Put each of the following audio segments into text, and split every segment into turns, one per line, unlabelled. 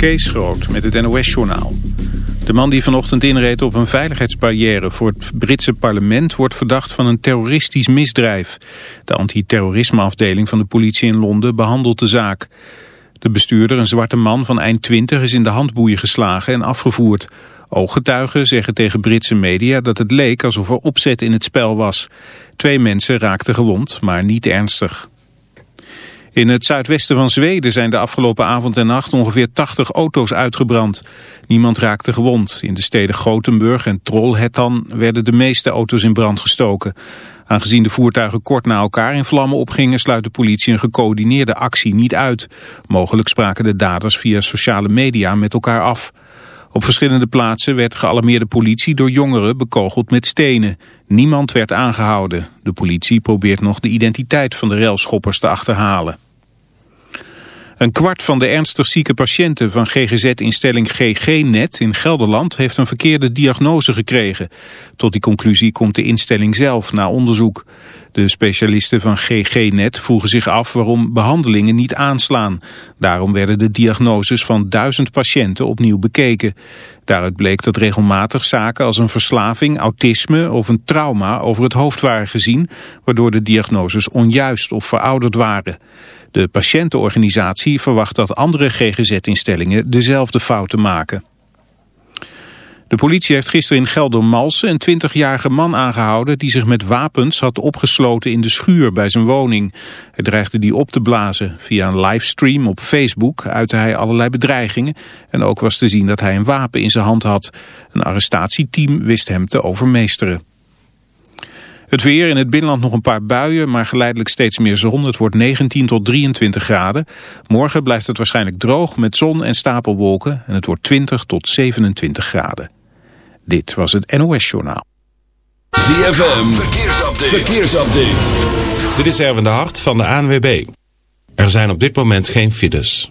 Kees Groot met het NOS-journaal. De man die vanochtend inreed op een veiligheidsbarrière voor het Britse parlement wordt verdacht van een terroristisch misdrijf. De antiterrorismeafdeling van de politie in Londen behandelt de zaak. De bestuurder, een zwarte man van eind 20, is in de handboeien geslagen en afgevoerd. Ooggetuigen zeggen tegen Britse media dat het leek alsof er opzet in het spel was. Twee mensen raakten gewond, maar niet ernstig. In het zuidwesten van Zweden zijn de afgelopen avond en nacht ongeveer 80 auto's uitgebrand. Niemand raakte gewond. In de steden Gothenburg en Trollhättan werden de meeste auto's in brand gestoken. Aangezien de voertuigen kort na elkaar in vlammen opgingen... sluit de politie een gecoördineerde actie niet uit. Mogelijk spraken de daders via sociale media met elkaar af. Op verschillende plaatsen werd gealarmeerde politie door jongeren bekogeld met stenen. Niemand werd aangehouden. De politie probeert nog de identiteit van de relschoppers te achterhalen. Een kwart van de ernstig zieke patiënten van GGZ-instelling GG-net in Gelderland heeft een verkeerde diagnose gekregen. Tot die conclusie komt de instelling zelf na onderzoek. De specialisten van GG-net vroegen zich af waarom behandelingen niet aanslaan. Daarom werden de diagnoses van duizend patiënten opnieuw bekeken. Daaruit bleek dat regelmatig zaken als een verslaving, autisme of een trauma over het hoofd waren gezien, waardoor de diagnoses onjuist of verouderd waren. De patiëntenorganisatie verwacht dat andere GGZ-instellingen dezelfde fouten maken. De politie heeft gisteren in Geldermalsen een 20-jarige man aangehouden... die zich met wapens had opgesloten in de schuur bij zijn woning. Hij dreigde die op te blazen. Via een livestream op Facebook uitte hij allerlei bedreigingen... en ook was te zien dat hij een wapen in zijn hand had. Een arrestatieteam wist hem te overmeesteren. Het weer in het binnenland nog een paar buien, maar geleidelijk steeds meer zon. Het wordt 19 tot 23 graden. Morgen blijft het waarschijnlijk droog met zon en stapelwolken. En het wordt 20 tot 27 graden. Dit was het NOS Journaal.
ZFM, verkeersupdate. verkeersupdate.
Dit is Erwin de Hart van de ANWB. Er zijn op dit moment geen files.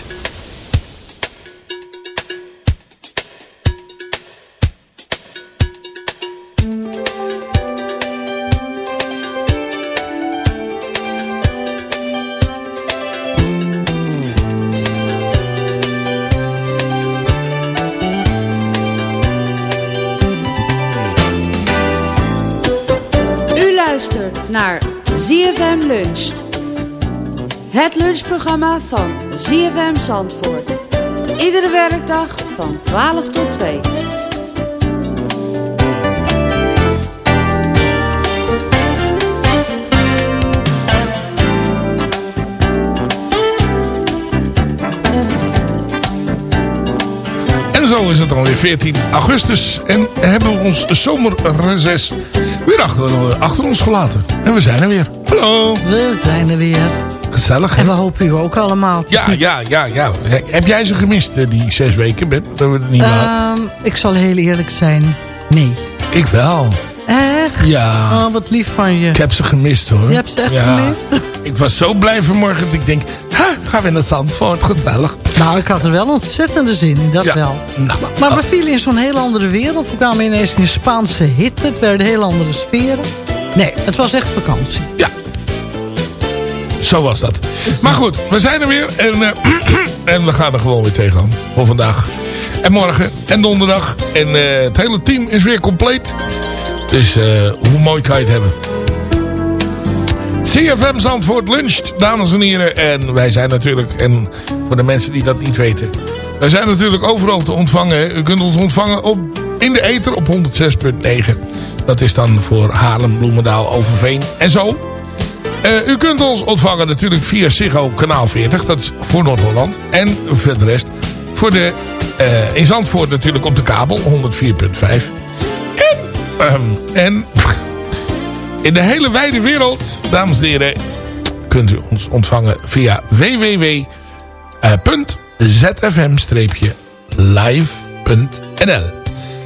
Het lunchprogramma van ZFM Zandvoort. Iedere werkdag van 12 tot 2.
En zo is het alweer 14 augustus. En hebben we ons zomerreces weer achter, achter ons gelaten. En we zijn er weer. Hallo.
We zijn er weer.
Gezellig.
En
hè?
we hopen u ook allemaal.
Ja, ja, ja, ja. Heb jij ze gemist, eh, die zes weken? Ben? Dat we het niet?
Ehm, ik zal heel eerlijk zijn. Nee.
Ik wel.
Echt?
Ja.
Oh, wat lief van je.
Ik heb ze gemist hoor.
Je hebt ze echt
Ja.
gemist?
Ik was zo blij vanmorgen dat ik denk, ha, gaan we naar Zandvoort, gezellig.
Nou, ik had er wel ontzettende zin in, dat
Ja.
wel.
Nou,
Maar we vielen in zo'n heel andere wereld. We kwamen ineens in een Spaanse hitte. Het werden heel andere sferen. Nee, het was echt vakantie.
Ja. Zo was dat. Maar goed, we zijn er weer. En, eh, en we gaan er gewoon weer tegenaan. Voor vandaag. En morgen. En donderdag. En eh, het hele team is weer compleet. Dus eh, hoe mooi kan je het hebben. CFM Zandvoort luncht, dames en heren. En wij zijn natuurlijk, en voor de mensen die dat niet weten... wij zijn natuurlijk overal te ontvangen. U kunt ons ontvangen op, in de ether op 106.9. Dat is dan voor Haarlem, Bloemendaal, Overveen en zo. Eh, u kunt ons ontvangen natuurlijk via Ziggo kanaal 40. Dat is voor Noord-Holland. En voor de rest voor de, eh, in Zandvoort natuurlijk op de kabel 104.5. En, ehm, en in de hele wijde wereld, dames en heren, kunt u ons ontvangen via www.zfm-live.nl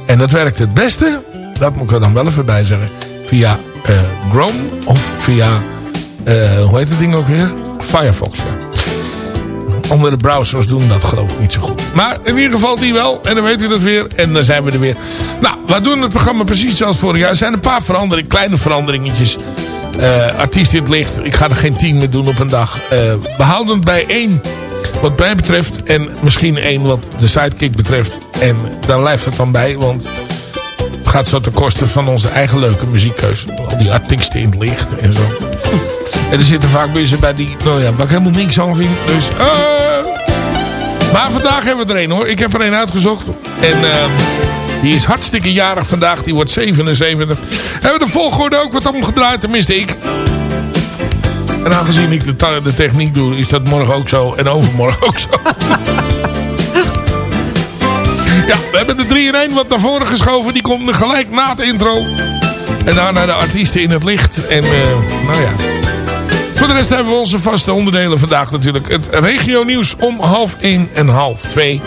En dat werkt het beste, dat moet ik er dan wel even bij zeggen, via eh Chrome of via, eh, hoe heet het ding ook weer? Firefox, ja. Andere browsers doen dat geloof ik niet zo goed. Maar in ieder geval die wel. En dan weet u dat weer. En dan zijn we er weer. Nou, we doen het programma precies zoals vorig jaar. Er zijn een paar veranderingen, kleine veranderingetjes. Eh artiest in het licht. Ik ga er geen tien meer doen op een dag. Eh, we houden het bij één wat mij betreft. En misschien één wat de sidekick betreft. En daar blijft het dan bij. Want het gaat zo ten koste van onze eigen leuke muziekkeuze. Al die artiesten in het licht en zo. En er zitten vaak mensen bij die, nou ja, waar ik helemaal niks aan vind. Dus, eh. Maar vandaag hebben we er een hoor. Ik heb er een uitgezocht. En ehm, die is hartstikke jarig vandaag. Die wordt 77. Hebben we de volgorde ook wat omgedraaid. Tenminste ik. En aangezien ik de, de techniek doe, is dat morgen ook zo. En overmorgen ook zo. ja, we hebben de 3 in 1 wat naar voren geschoven. Die komt gelijk na het intro. En daarna de artiesten in het licht. En eh, nou ja. Voor de rest hebben we onze vaste onderdelen vandaag natuurlijk. Het regio nieuws om half 1 en half 2.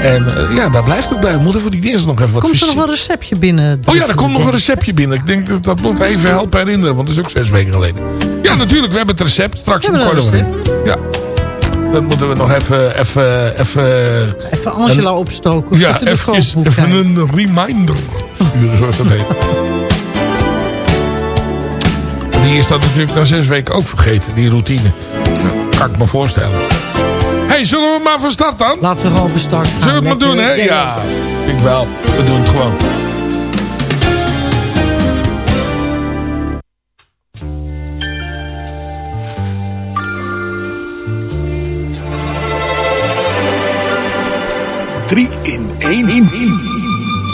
En eh, ja, daar blijft het bij. We moeten voor die dinsdag nog even wat
Komt er nog wel een receptje binnen?
Oh ja, er komt nog een receptje binnen. Ik denk dat dat moet even helpen herinneren. Want dat is ook zes weken geleden. Ja, natuurlijk. We hebben het recept. Straks
We hebben
één. Ja. Dat moeten we nog even... even, even
Even Angela opstoken.
ja, even, een reminder. sturen, Zoals dat heet. Die is dat natuurlijk na zes weken ook vergeten. Die routine. Ja, kan ik me voorstellen. hey, zullen we maar van start dan?
Laten we gewoon van start gaan.
Zullen we het maar doen, hè? Ja, ik wel. We doen het gewoon. Drie in één.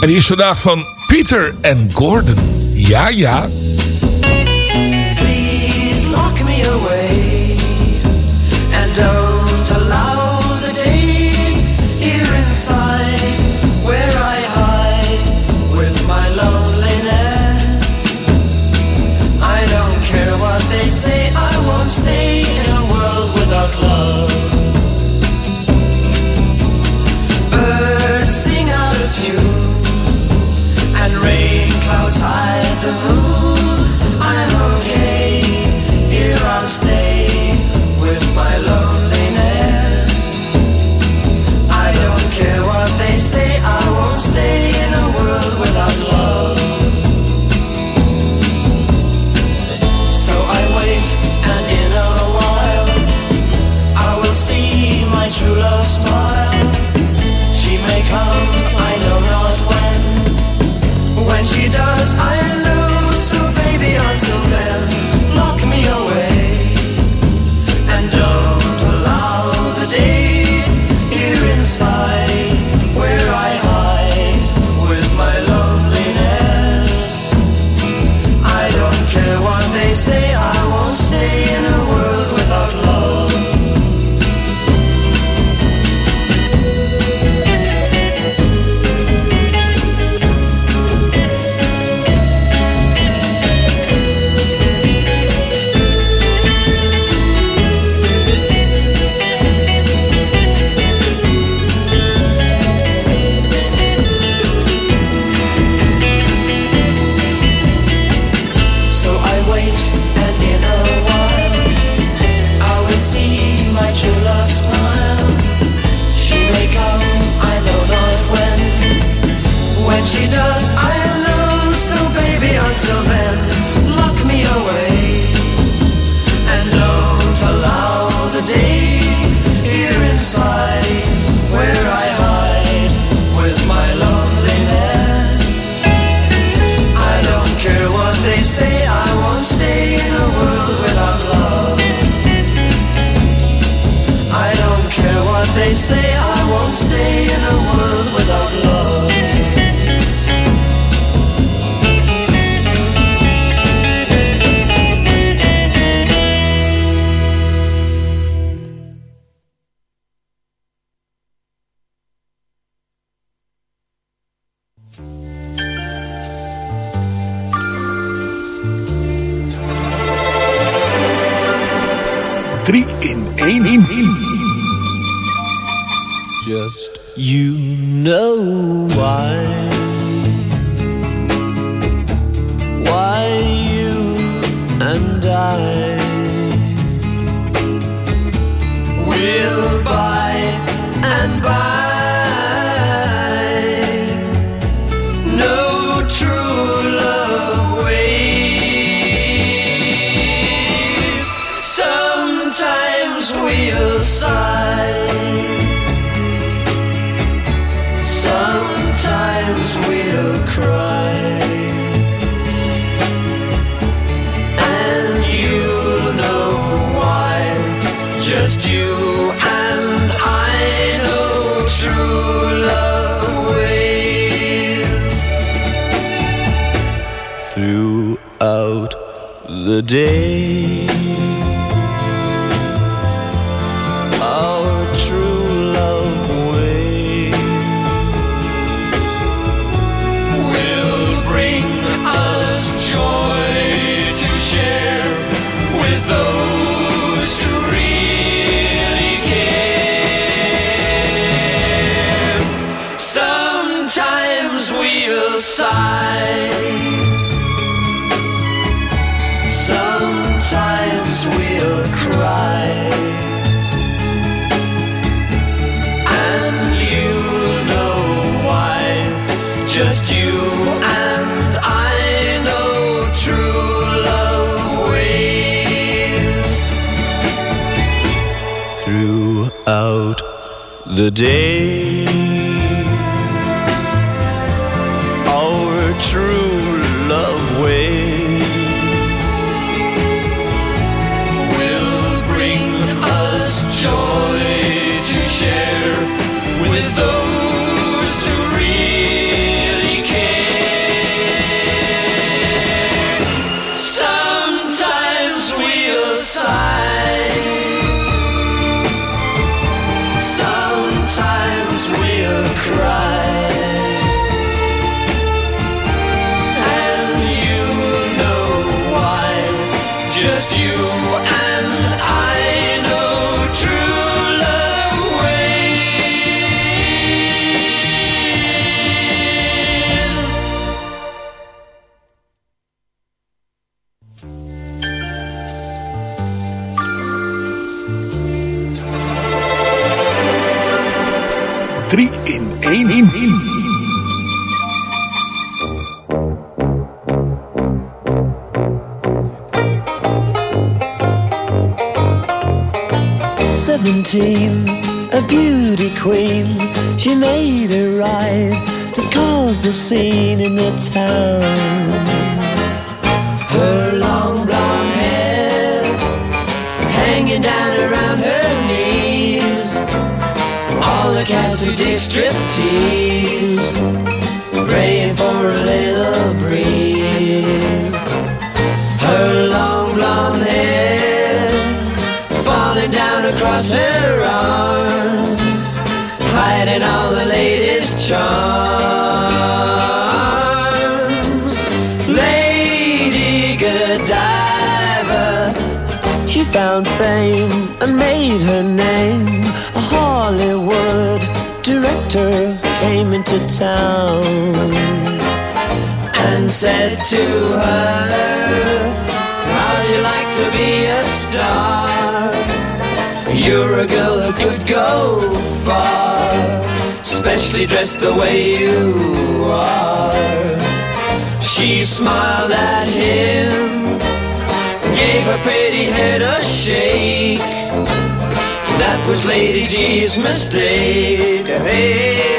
En die is vandaag van Peter en Gordon. Ja, ja.
And
said to her, How'd you like to be a star? You're a girl who could go far, especially dressed the way you are. She smiled at him, gave her pretty head a shake. That was Lady G's mistake. Hey.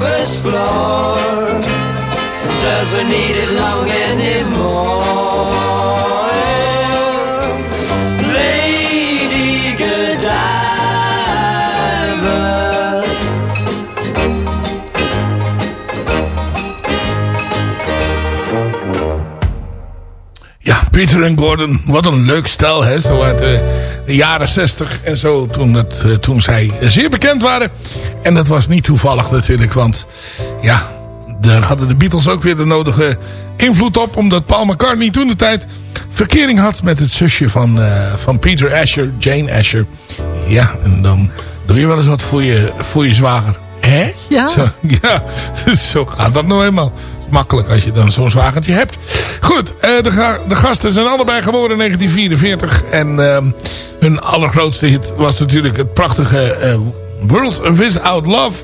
barber's floor doesn't need it long anymore.
Peter en Gordon, wat een leuk stel, hè? Zo uit de, de jaren 60 en zo, toen, het, eh, toen zij zeer bekend waren. En dat was niet toevallig natuurlijk, want ja, daar hadden de Beatles ook weer de nodige invloed op. Omdat Paul McCartney toen de tijd verkering had met het zusje van, eh, van Peter Asher, Jane Asher. Ja, en dan doe je wel eens wat voor je, voor je zwager. Hè?
Ja.
Zo, ja, zo gaat dat nou eenmaal. Makkelijk als je dan zo'n zwagertje hebt. Goed, eh, de, de gasten zijn allebei geboren in 1944. En ehm, hun allergrootste hit was natuurlijk het prachtige eh, World Without Love.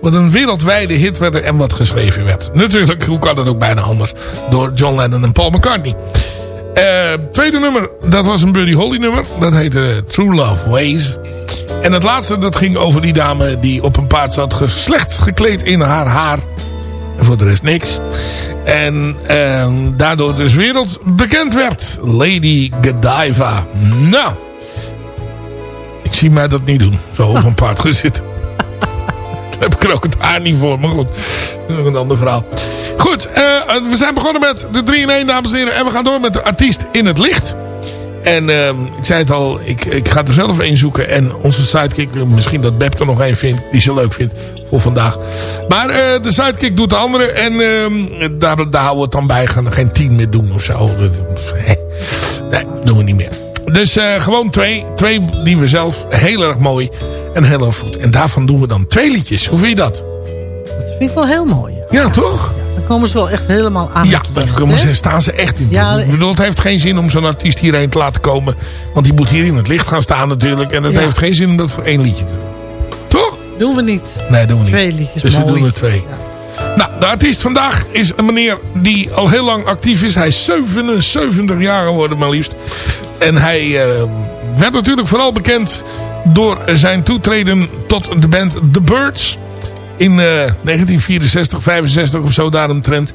Wat een wereldwijde hit werd en wat geschreven werd. Natuurlijk, hoe kan dat ook bijna anders, door John Lennon en Paul McCartney. Eh, tweede nummer, dat was een Buddy Holly nummer. Dat heette True Love Ways. En het laatste, dat ging over die dame die op een paard zat. ge- Slecht gekleed in haar haar. Voor de rest niks. En ehm, daardoor dus wereldbekend werd. Lady Godiva. Nou. Ik zie mij dat niet doen. Zo op een paard gaan. Daar heb ik er ook het haar niet voor. Maar goed, dat is nog een ander verhaal. Goed, eh, we zijn begonnen met de 3 in 1, dames en heren. En we gaan door met de artiest in het licht. En ehm, ik zei het al, ik, ik ga er zelf één zoeken. En onze sidekick, misschien dat Beb er nog één vindt, die ze leuk vindt voor vandaag. Maar eh, de sidekick doet de andere. En ehm, daar, daar houden we het dan bij. Gaan er geen tien meer doen of zo. Dat- Nee, doen we niet meer. Dus eh, gewoon twee. Twee die we zelf heel erg mooi en heel erg goed. En daarvan doen we dan twee liedjes. Hoe vind je dat?
Dat vind ik wel heel mooi.
Ja, toch?
Dan komen ze wel echt helemaal aan.
Ja, dan komen ze, staan ze echt in.
Ja,
ik bedoel, het heeft geen zin om zo'n artiest hierheen te laten komen. Want die moet hier in het licht gaan staan natuurlijk. En het heeft geen zin om dat voor één liedje te doen.
Doen we niet.
Nee, doen we niet.
Twee liedjes,
Dus we
mooi.
doen er twee. Nou, de artiest vandaag is een meneer die al heel lang actief is. Hij is 77 jaar geworden maar liefst. En hij eh, werd natuurlijk vooral bekend door zijn toetreden tot de band The Birds. In eh, 1964, 65 of zo daaromtrent.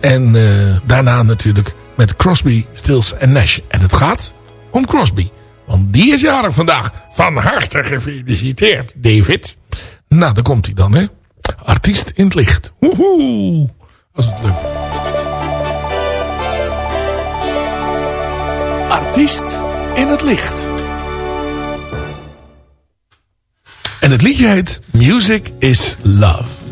En eh, daarna natuurlijk met Crosby, Stills en Nash. En het gaat om Crosby. Want die is jarig vandaag. Van harte gefeliciteerd, David. Nou, daar komt hij dan, hè. Artiest in het licht. Woehoe. Is het leuk. Artiest in het licht. En het liedje heet Music is Love.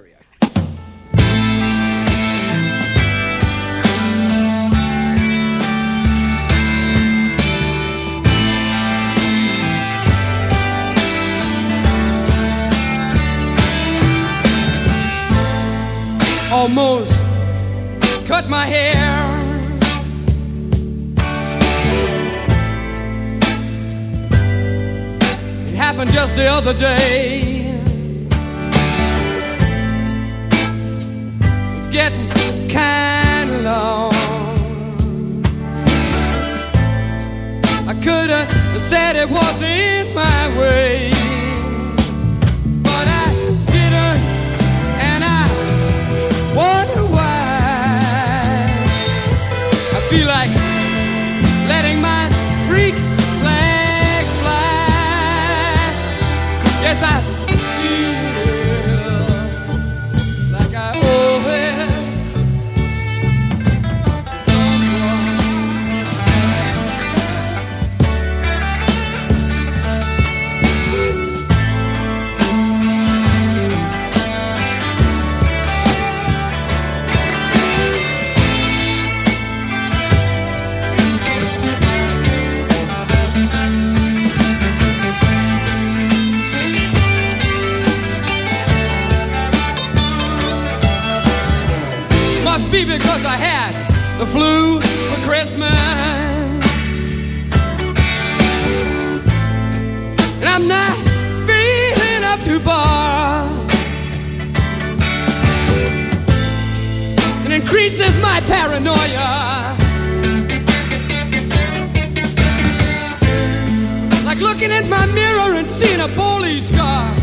Area. Almost cut my hair. It happened just the other day. getting kinda long. I could have said it wasn't my way. feel like the flu for Christmas. And I'm not feeling up to bar. It increases my paranoia. Like looking at my mirror and seeing a police scar.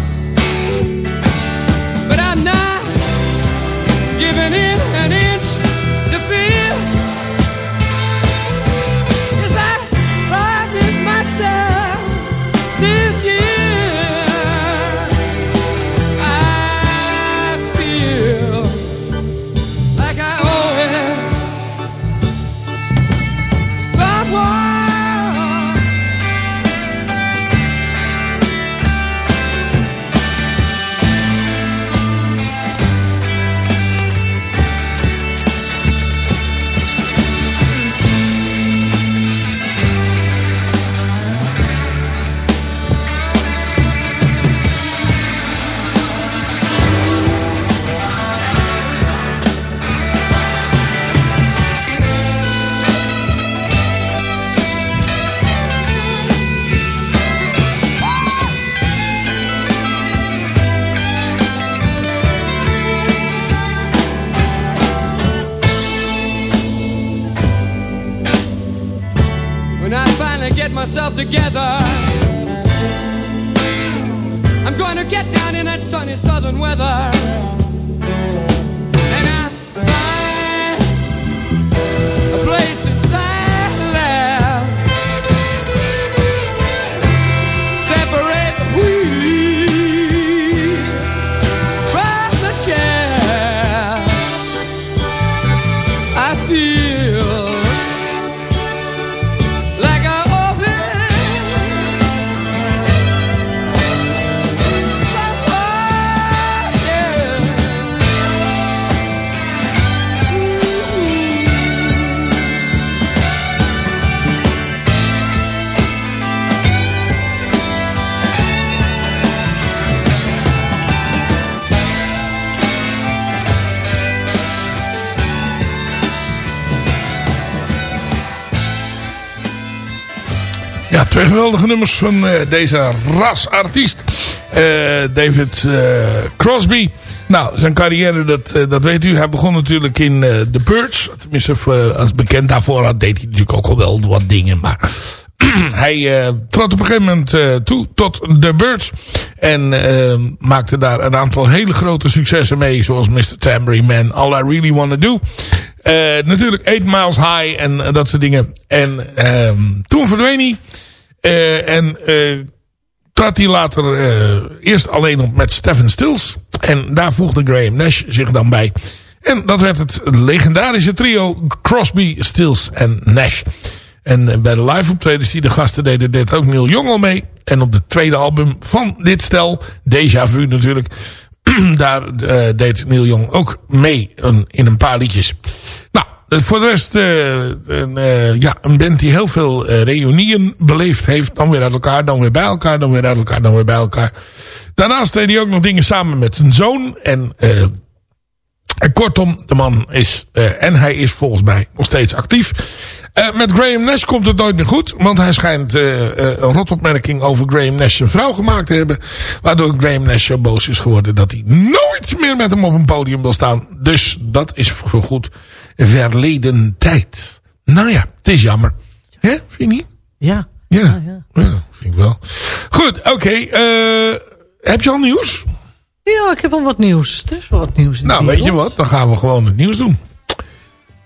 Twee geweldige nummers van eh, deze rasartiest. Eh, David eh, Crosby. Nou, zijn carrière, dat, dat weet u. Hij begon natuurlijk in The Birds. Tenminste, als bekend daarvoor had, deed hij natuurlijk ook al wel wat dingen. Maar hij trad op een gegeven moment toe tot The Birds. En maakte daar een aantal hele grote successen mee. Zoals Mr. Tambourine Man, All I Really Wanna Do. Natuurlijk 8 Miles High en dat soort dingen. En ehm, toen verdween hij. Eh, en eh, trad hij later eh, eerst alleen op met Stephen Stills. En daar voegde Graham Nash zich dan bij. En dat werd het legendarische trio Crosby, Stills en Nash. En bij de live optredens die de gasten deden, deed ook Neil Young al mee. En op het tweede album van dit stel, Deja Vu natuurlijk, daar deed Neil Young ook mee in, een paar liedjes. Nou, voor de rest uh, een, ja, een band die heel veel reunieën beleefd heeft. Dan weer uit elkaar, dan weer bij elkaar, dan weer uit elkaar, dan weer bij elkaar. Daarnaast deed hij ook nog dingen samen met zijn zoon. En, kortom, de man is, en hij is volgens mij nog steeds actief. Met Graham Nash komt het nooit meer goed. Want hij schijnt een rotopmerking over Graham Nash zijn vrouw gemaakt te hebben. Waardoor Graham Nash zo boos is geworden dat hij nooit meer met hem op een podium wil staan. Dus dat is voorgoed verleden tijd. Nou ja, het is jammer. Hè, vind je niet?
Ja.
Ja, ja, ja. ja vind ik wel. Goed, oké. Okay, heb je al nieuws?
Ja, ik heb al wat nieuws. Er is wel wat nieuws in
Nou, weet je wat? Dan gaan we gewoon het nieuws doen.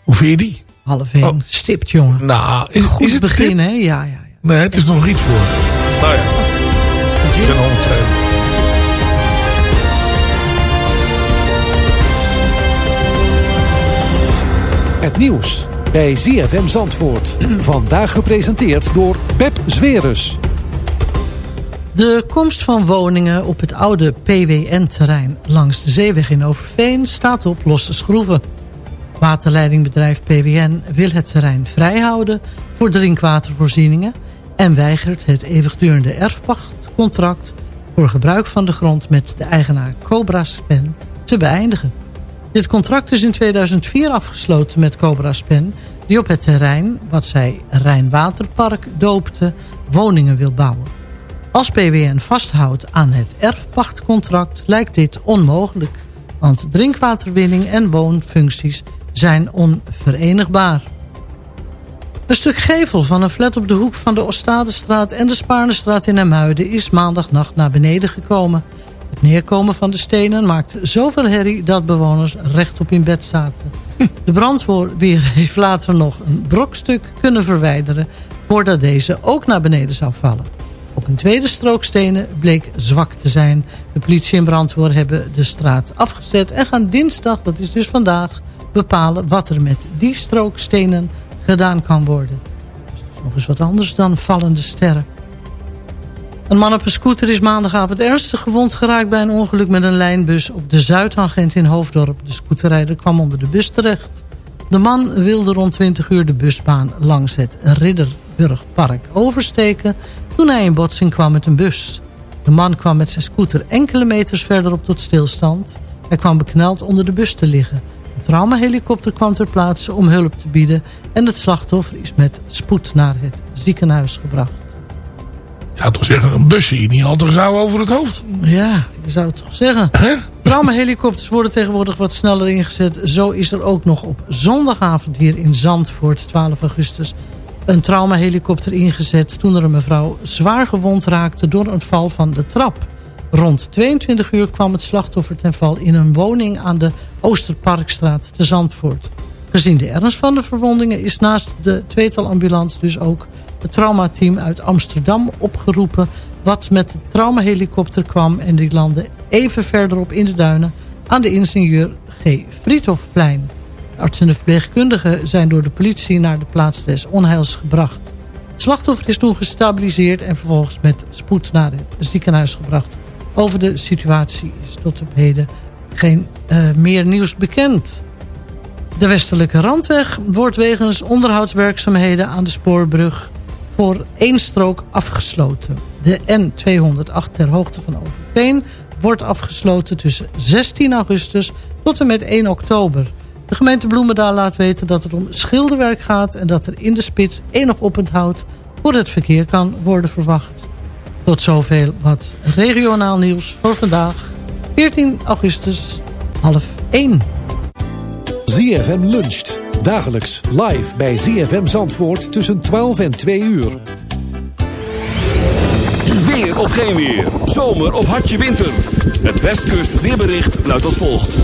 Hoe vind je die?
Half één. Oh. Stipt, jongen.
Nou, is,
Goed
is het
begin, hè? Ja, ja, ja.
Nee, het is nog iets voor. Nou ja. Ik ben
Het nieuws bij ZFM Zandvoort. Vandaag gepresenteerd door Pep Zwerus.
De komst van woningen op het oude PWN-terrein langs de zeeweg in Overveen staat op losse schroeven. Waterleidingbedrijf PWN wil het terrein vrijhouden voor drinkwatervoorzieningen... en weigert het eeuwigdurende erfpachtcontract voor gebruik van de grond met de eigenaar Cobra Spen te beëindigen. Dit contract is in 2004 afgesloten met Cobra Spen... die op het terrein, wat zij Rijnwaterpark doopte, woningen wil bouwen. Als PWN vasthoudt aan het erfpachtcontract lijkt dit onmogelijk... want drinkwaterwinning en woonfuncties zijn onverenigbaar. Een stuk gevel van een flat op de hoek van de Oostadestraat en de Spaarnestraat in Amuiden is maandagnacht naar beneden gekomen. Het neerkomen van de stenen maakt zoveel herrie dat bewoners rechtop in bed zaten. De brandweer heeft later nog een brokstuk kunnen verwijderen voordat deze ook naar beneden zou vallen. Ook een tweede strook stenen bleek zwak te zijn. De politie en brandweer hebben de straat afgezet en gaan dinsdag, dat is dus vandaag, bepalen wat er met die strook stenen gedaan kan worden. Dus dat is nog eens wat anders dan vallende sterren. Een man op een scooter is maandagavond ernstig gewond geraakt bij een ongeluk met een lijnbus op de Zuidtangent in Hoofddorp. De scooterrijder kwam onder de bus terecht. De man wilde rond 20 uur de busbaan langs het Ridderburgpark oversteken toen hij in botsing kwam met een bus. De man kwam met zijn scooter enkele meters verderop tot stilstand. Hij kwam bekneld onder de bus te liggen. Een traumahelikopter kwam ter plaatse om hulp te bieden... en het slachtoffer is met spoed naar het ziekenhuis gebracht.
Ik zou toch zeggen, een busje hier niet altijd zou over het hoofd.
Ja, je zou het toch zeggen. Traumahelikopters worden tegenwoordig wat sneller ingezet. Zo is er ook nog op zondagavond hier in Zandvoort, 12 augustus... een traumahelikopter ingezet toen er een mevrouw zwaar gewond raakte... door een val van de trap. Rond 22 uur kwam het slachtoffer ten val in een woning aan de Oosterparkstraat te Zandvoort. Gezien de ernst van de verwondingen is naast de tweetal ambulance dus ook het traumateam uit Amsterdam opgeroepen... wat met de traumahelikopter kwam en die landde even verderop in de duinen... aan de ingenieur G. Friedhofplein. Artsen en verpleegkundigen zijn door de politie naar de plaats des onheils gebracht. Het slachtoffer is toen gestabiliseerd en vervolgens met spoed naar het ziekenhuis gebracht. Over de situatie is tot op heden geen uh, meer nieuws bekend. De westelijke randweg wordt wegens onderhoudswerkzaamheden aan de spoorbrug voor één strook afgesloten. De N208 ter hoogte van Overveen wordt afgesloten tussen 16 augustus tot en met 1 oktober. De gemeente Bloemendaal laat weten dat het om schilderwerk gaat... en dat er in de spits enig oponthoud voor het verkeer kan worden verwacht. Tot zoveel wat regionaal nieuws voor vandaag, 14 augustus, half 1.
ZFM luncht. Dagelijks live bij ZFM Zandvoort tussen 12 en 2 uur.
Weer of geen weer. Zomer of hartje winter. Het Westkust weerbericht luidt als volgt.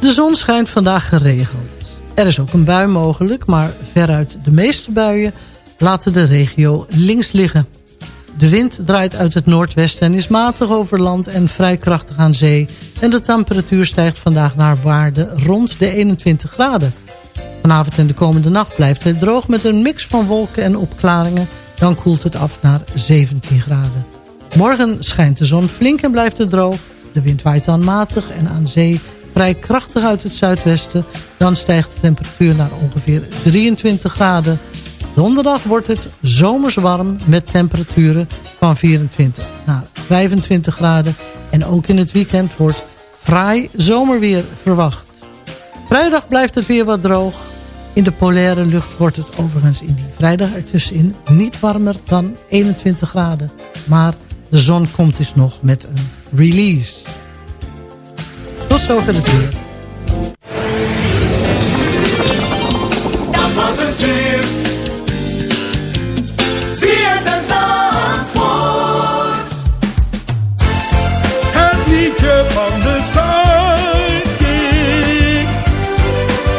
De zon schijnt vandaag geregeld. Er is ook een bui mogelijk, maar veruit de meeste buien laten de regio links liggen. De wind draait uit het noordwesten en is matig over land en vrij krachtig aan zee. En de temperatuur stijgt vandaag naar waarde rond de 21 graden. Vanavond en de komende nacht blijft het droog met een mix van wolken en opklaringen. Dan koelt het af naar 17 graden. Morgen schijnt de zon flink en blijft het droog. De wind waait dan matig en aan zee vrij krachtig uit het zuidwesten. Dan stijgt de temperatuur naar ongeveer 23 graden. Donderdag wordt het zomers warm met temperaturen van 24 naar 25 graden. En ook in het weekend wordt fraai zomerweer verwacht. Vrijdag blijft het weer wat droog. In de polaire lucht wordt het overigens in die vrijdag ertussenin niet warmer dan 21 graden. Maar de zon komt dus nog met een release. Tot zover het weer.
Zuidkiek.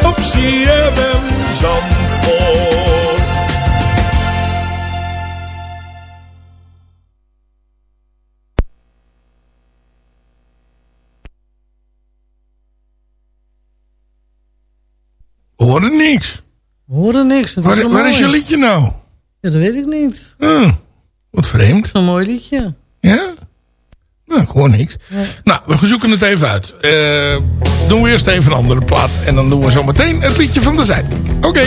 Op ZFM Zandvoort.
We niks.
We horen niks. Dat
Waar, is je liedje nou?
Ja, dat weet ik niet.
Ah, wat vreemd.
Een mooi liedje.
Ja? Nou, hoor niks. Nou, we zoeken het even uit. Eh, doen we eerst even een andere plaat. En dan doen we zo meteen het liedje van de Zuidkiek. Oké.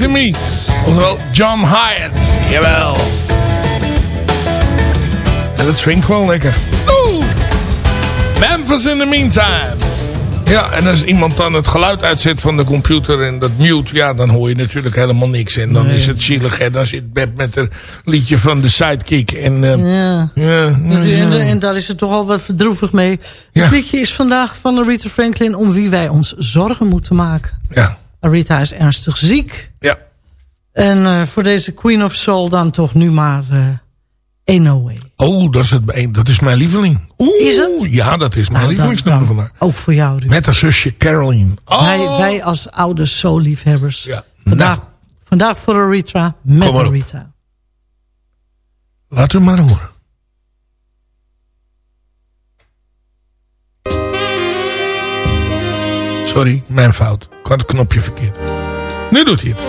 Oftewel John Hyatt. Jawel. En het swingt gewoon lekker. Oeh. Memphis in the meantime. Ja, en als iemand dan het geluid uitzet van de computer en dat mute, ja, dan hoor je natuurlijk helemaal niks. En dan
Nee.
is het zielig, hè. Dan zit Beb met het liedje van de sidekick. En, ehm,
Ja.
ja,
En,
ja.
en daar is het toch al wat verdroevig mee. Het liedje is vandaag van Aretha Franklin... om wie wij ons zorgen moeten maken.
Ja.
Aretha is ernstig ziek.
Ja.
En eh, voor deze Queen of Soul dan toch nu maar... eh Ain't No Way.
Oh, dat is, het, dat is mijn lieveling. Oeh,
Is het?
Ja, dat is mijn
Nou,
lievelingsnummer
dan
van haar.
Ook voor jou, Ruud.
Met haar zusje Caroline. Oh.
Wij, wij als oude soul-liefhebbers.
Ja.
Vandaag,
Nou.
vandaag voor Aretha, met. Aretha.
Laat hem maar horen. Sorry, mijn fout. Het knopje verkeerd. Nu doet hij het.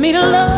Me to love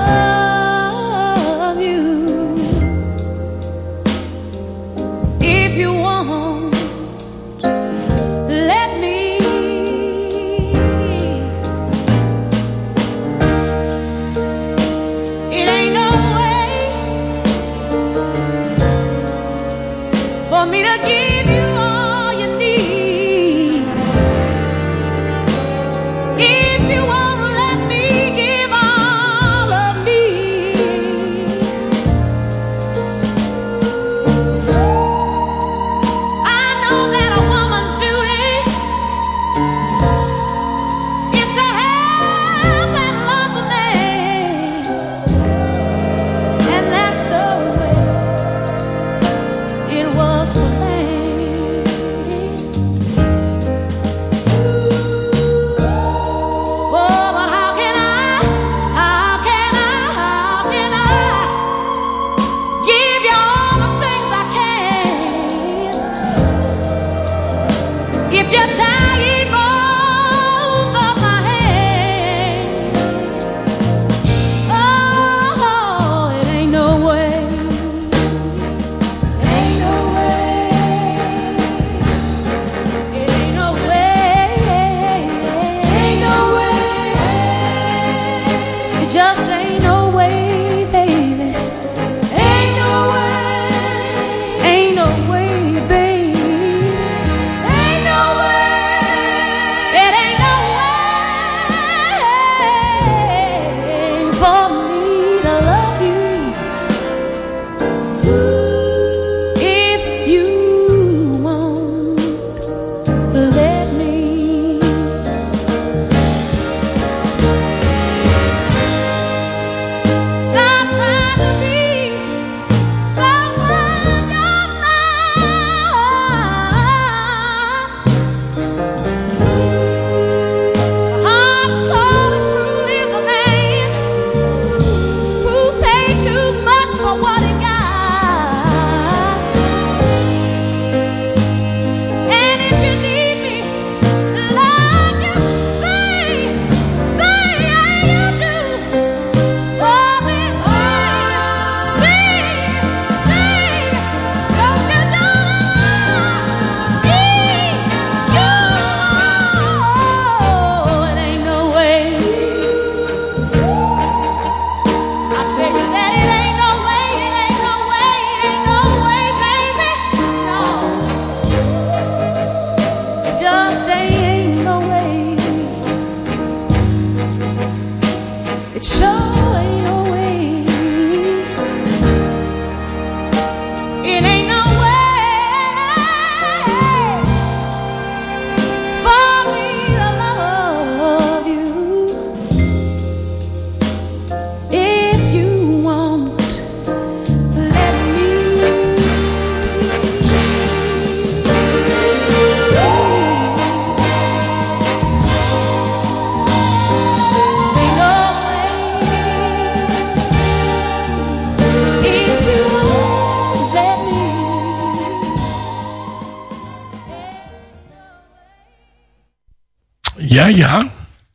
Ja.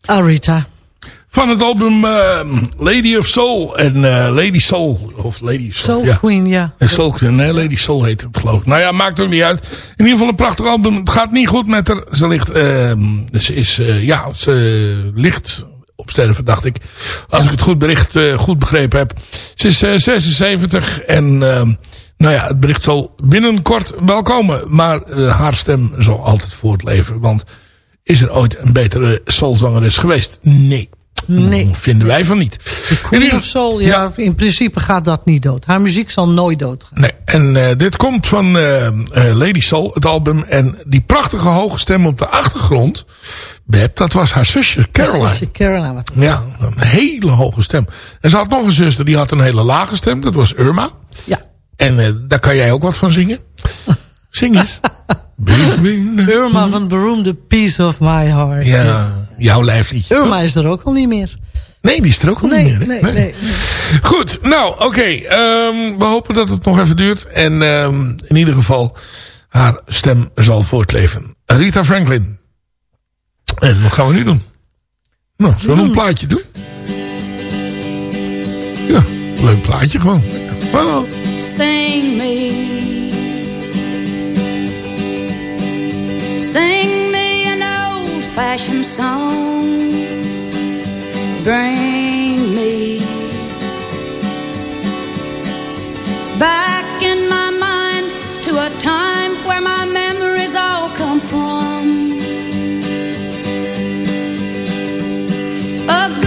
Arita.
Van het album eh, Lady of Soul en eh, Lady Soul. Of Lady Soul,
Soul
ja.
Queen, ja.
En Soul Queen, nee, Lady Soul heet het geloof ik. Nou ja, maakt ook niet uit. In ieder geval een prachtig album. Het gaat niet goed met haar. Ze ligt, ehm, ze is, eh, ja, ze ligt op sterven, dacht ik. Als ik het goed bericht, goed begrepen heb. Ze is eh, 76 en ehm, nou ja, het bericht zal binnenkort wel komen. Maar haar stem zal altijd voortleven. Want is er ooit een betere soulzangeres geweest? Nee.
Nee.
Vinden wij van niet.
Queen of Soul, ja, in principe gaat dat niet dood. Haar muziek zal nooit doodgaan.
Nee, en eh, dit komt van eh, eh, Lady Soul, het album. En die prachtige hoge stem op de achtergrond, Beb, dat was haar zusje Caroline.
Zusje Caroline. Wat
Ja, een hele hoge stem. En ze had nog een zuster, die had een hele lage stem. Dat was Irma.
Ja.
En eh, daar kan jij ook wat van zingen. Zing eens.
Irma van het beroemde Piece of My Heart.
Ja, jouw lijfliedje.
Irma is er ook al niet meer.
Nee, die is er ook al
Nee,
niet meer. hè?
nee, nee.
Goed, nou oké. ehm, we hopen dat het nog even duurt. En ehm, in ieder geval, haar stem zal voortleven. Rita Franklin. En wat gaan we nu doen? Nou, zullen we een plaatje doen? Ja, leuk plaatje gewoon. Hallo.
Sing me. Sing me an old fashioned song. Bring me back in my mind to a time where my memories all come from. A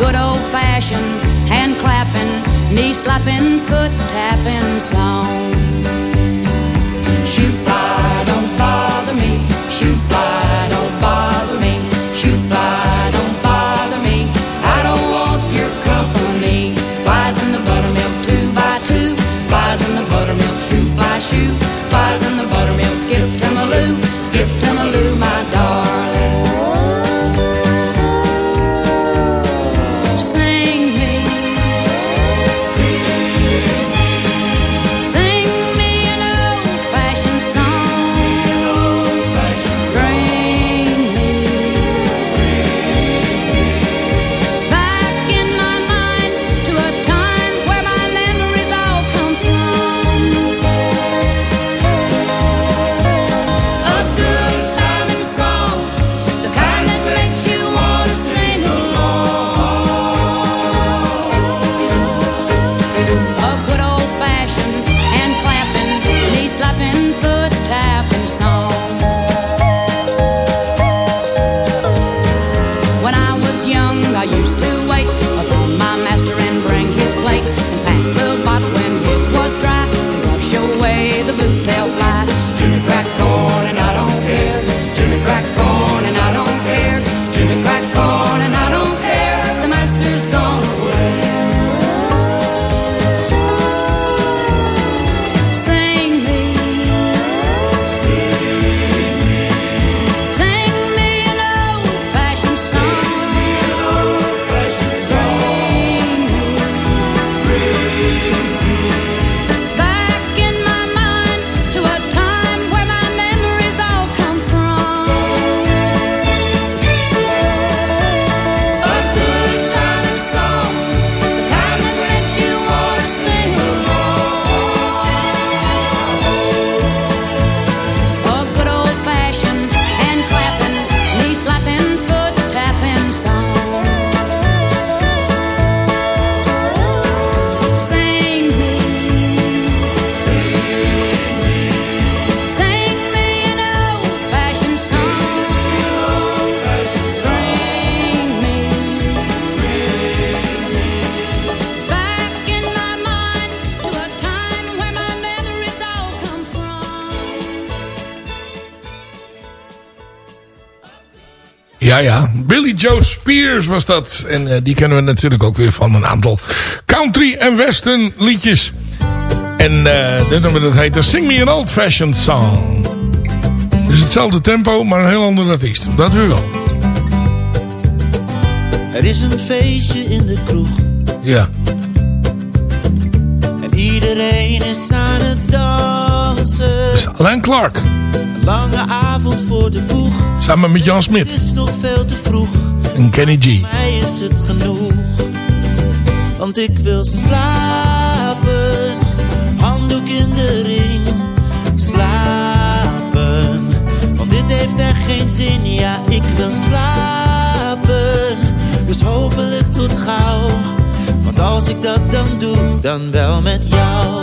good old fashioned hand clapping, knee slapping, foot tapping song. Shoe fly, don't bother me. Shoe fly, don't bother me. Shoe fly, don't bother me. I don't want your company. Flies in the buttermilk, two by two. Flies in the buttermilk, shoe fly, shoe. Flies in the buttermilk, skip to skip to
Ja, ja. Billy Joe Spears was dat. En eh, die kennen we natuurlijk ook weer van een aantal country en western liedjes. En eh dit nummer dat heet Sing Me an Old Fashioned Song. Dus hetzelfde tempo, maar een heel ander artiest. Dat weer wel.
Er is een feestje in de kroeg.
Ja.
Iedereen is aan het dansen.
is Alain Clark.
Lange avond voor de boeg.
Samen met Jan Smit.
Het is nog veel te vroeg.
En Kenny G.
Voor mij is het genoeg. Want ik wil slapen. Handdoek in de ring. Slapen. Want dit heeft echt geen zin. Ja, ik wil slapen. Dus hopelijk tot gauw. Want als ik dat dan doe, dan wel met jou.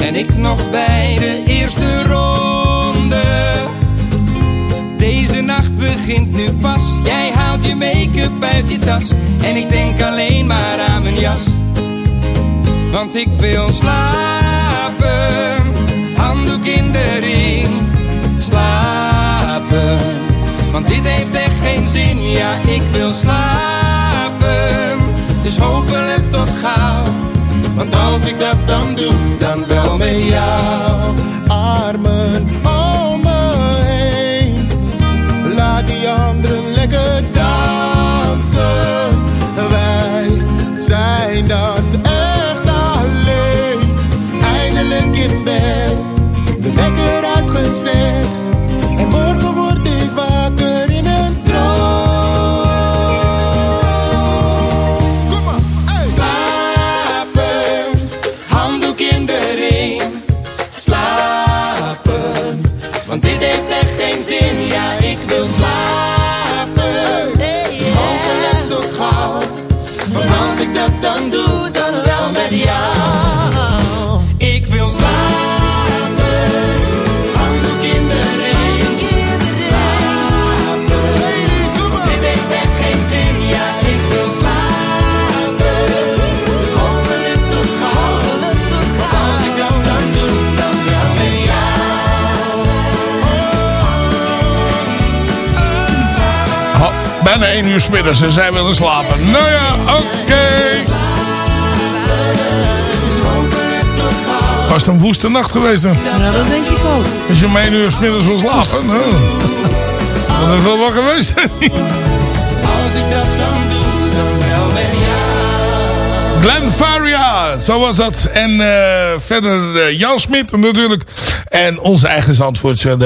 En ik nog bij de eerste ronde. Deze nacht begint nu pas. Jij haalt je make-up uit je tas. En ik denk alleen maar aan mijn jas. Want ik wil slapen. Handdoek in de ring. Slapen. Want dit heeft echt geen zin. Ja, ik wil slapen. Dus hopelijk tot gauw.
Want als ik dat dan doe, dan wel met jou.
's middags en zij willen slapen. Nou ja, oké. Was het een woeste nacht geweest dan?
Ja, dat denk ik ook.
Als je om 1 uur 's middags wil slapen, nou. Dat is wel wat geweest.
Als ik dat dan doe, dan wel met jou.
Glenn Faria, zo was dat. En eh, verder eh, Jan Smit natuurlijk. En onze eigen Zandvoortse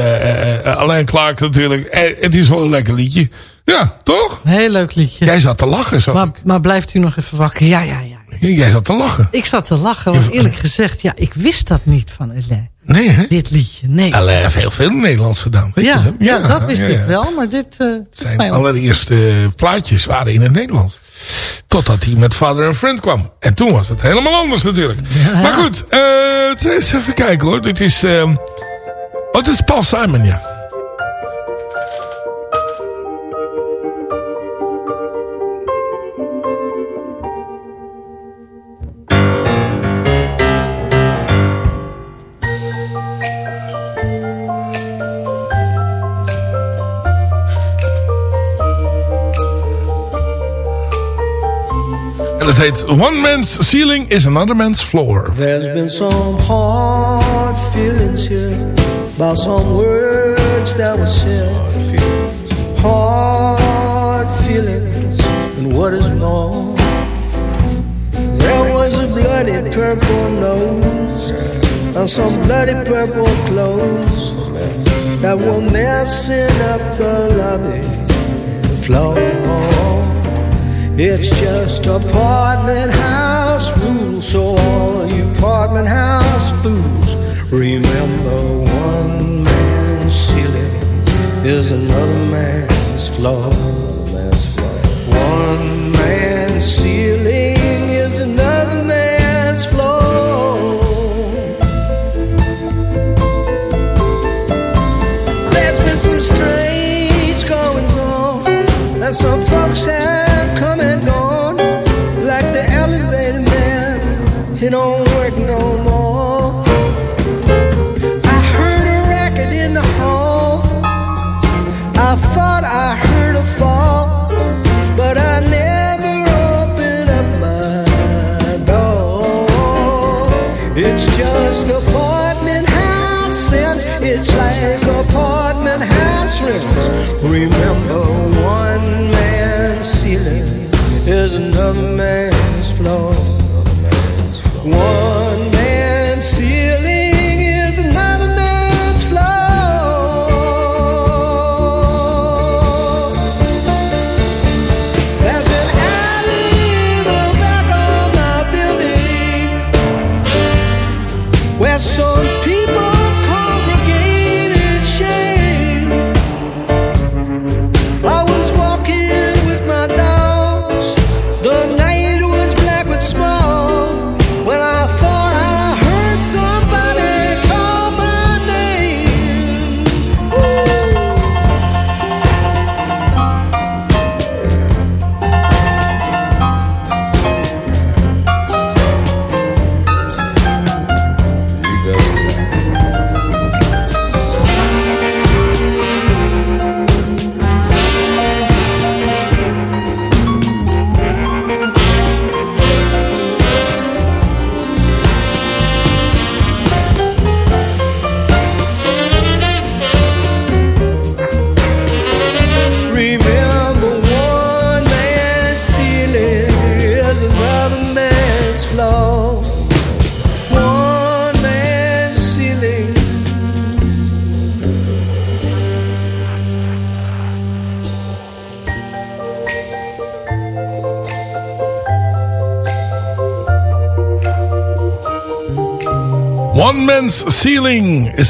eh, Alain Clark natuurlijk. Het is wel een lekker liedje. Ja, toch?
Heel leuk liedje.
Jij zat te lachen, zo.
Maar, maar blijft u nog even wakker? Ja, ja, ja.
Jij zat te lachen.
Ik zat te lachen, want eerlijk gezegd, ja, ik wist dat niet van Alain.
Nee, hè?
Dit liedje, nee.
Alain heeft heel veel Nederlands gedaan, weet
ja,
je
ja, dat wist
ja,
ik
ja.
wel, maar dit... is
Zijn allereerste plaatjes waren in het Nederlands. Totdat hij met Father and Friend kwam. En toen was het helemaal anders natuurlijk. Maar goed, is even kijken hoor. Dit is... ehm oh, dit is Paul Simon, ja. Het heet One Man's Ceiling is Another Man's Floor.
There's been some hard feelings here about some words that were said. Hard feelings, and what is more, there was a bloody purple nose and some bloody purple clothes that were messing up the lobby the floor. It's just apartment house rules, so all you apartment house fools remember one man's ceiling is another man's floor. One man's ceiling is another man's floor. There's been some strange goings on, and some folks have is another man's flaw. One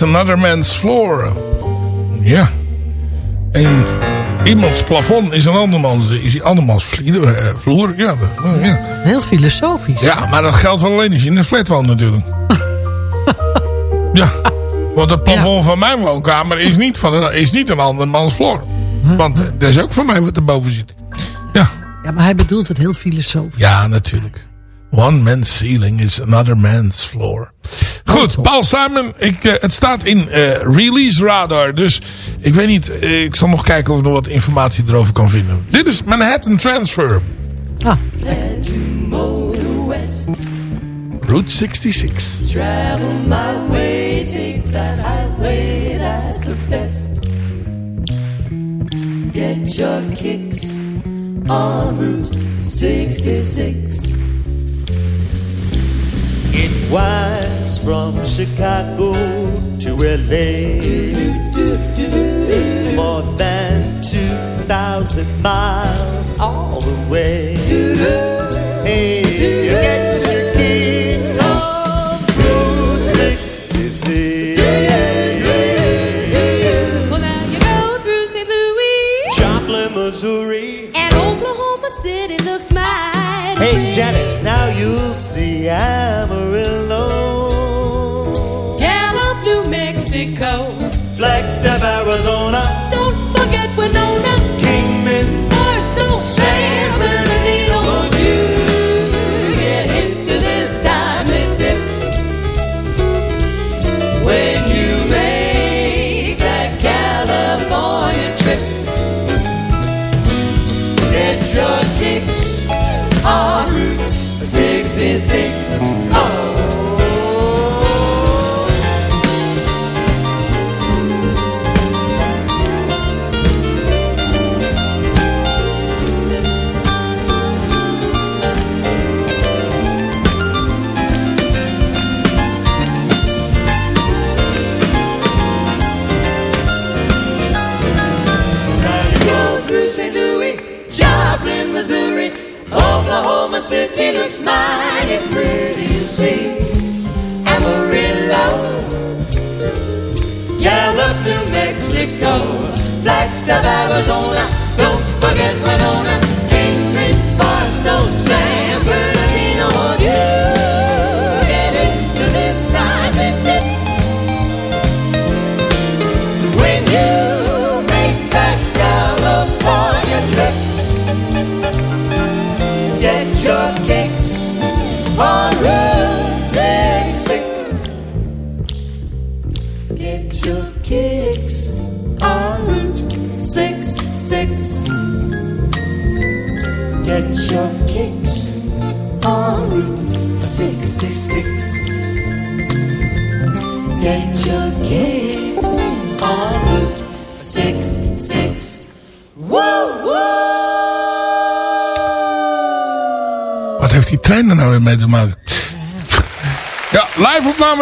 is another man's
floor. Ja. En iemands plafond is een andermans, is een andermans eh, vloer. Ja, dat- oh, ja.
Heel filosofisch.
ja, maar dat geldt wel alleen als je in een flat woont natuurlijk. ja, want het plafond van mijn woonkamer is niet, van een, is niet een andermans vloer. Want eh, dat is ook van mij wat erboven zit.
Ja, maar hij bedoelt het heel filosofisch.
Ja, natuurlijk. One man's ceiling is another man's floor. Goed, Paul Simon. Ik, eh, het staat in eh, Release Radar. Dus ik weet niet. eh, ik zal nog kijken of ik nog wat informatie erover kan vinden. Dit is Manhattan Transfer.
Ah.
Route 66.
Travel my way, take that highway, that's the best. Get your kicks on Route 66.
It winds from Chicago to LA. More than 2,000 miles all the way. Hey, you get your kicks on Route 66.
Well, now you go through St. Louis
Joplin, Missouri. Janice, now you'll see Amarillo.
Gallup, New Mexico.
Flagstaff, Arizona.
Don't forget Winona. 66. Oh.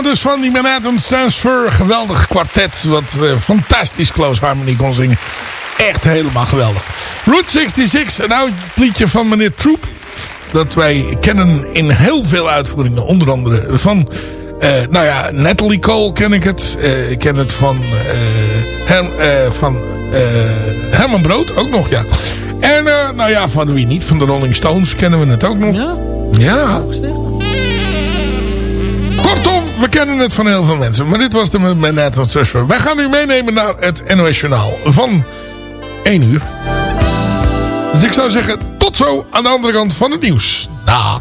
Dus van die Manhattan Transfer. Geweldig kwartet. Wat eh, fantastisch close harmony kon zingen. Echt helemaal geweldig. Route 66, een oud liedje van meneer Troep. Dat wij kennen in heel veel uitvoeringen. Onder andere van, eh, nou ja, Natalie Cole ken ik het. Eh, ik ken het van, Her, eh, van Herman Brood ook nog, ja. En nou ja, van wie niet? Van de Rolling Stones kennen we het ook nog.
Ja?
Ja. We kennen het van heel veel mensen. Maar dit was de Manhattan Transfer. Wij gaan u meenemen naar het NOS Journaal van 1 uur. Dus ik zou zeggen, tot zo aan de andere kant van het nieuws. Dag.